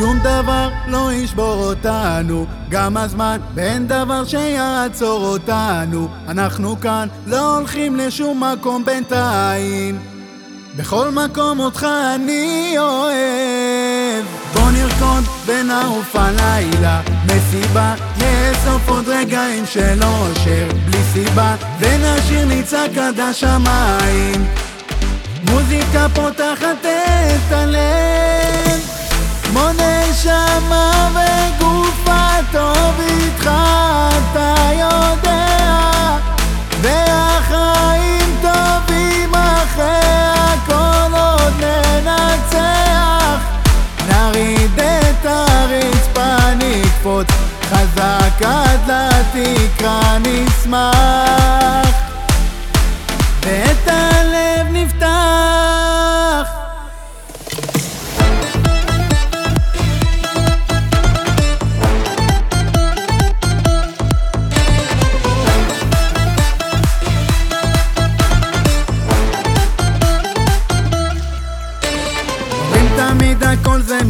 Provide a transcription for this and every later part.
שום דבר לא ישבור אותנו, גם הזמן ואין דבר שיעצור אותנו. אנחנו כאן, לא הולכים לשום מקום בינתיים. בכל מקום אותך אני אוהב. בוא נרקוד ונעוף הלילה, מסיבה, נאסוף עוד רגעים של אושר, בלי סיבה, ונשאיר ניצק עד השמיים. מוזיקה פותחת את הלב נשמה וגופה טוב איתך אתה יודע והחיים טובים אחרי הכל עוד ננצח. את הרצפה נקפוץ חזק עד לתקרה נשמח. ואת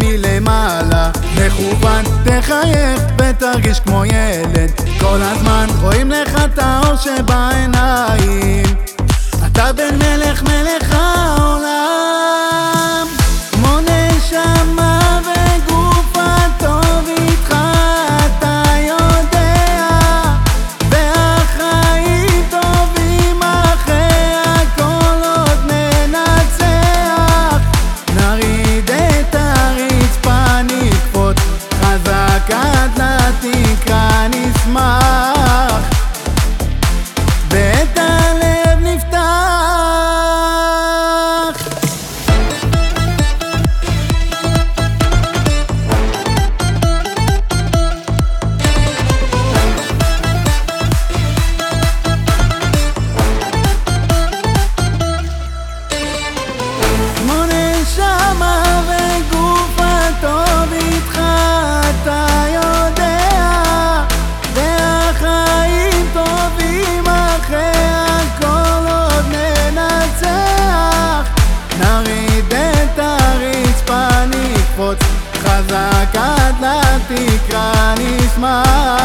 מלמעלה. מכוון, תחייך ותרגיש כמו ילד. כל הזמן רואים לך את האור שבעיניים. אתה בן מלך מלך העולם לתקרה נשמח ואת ה...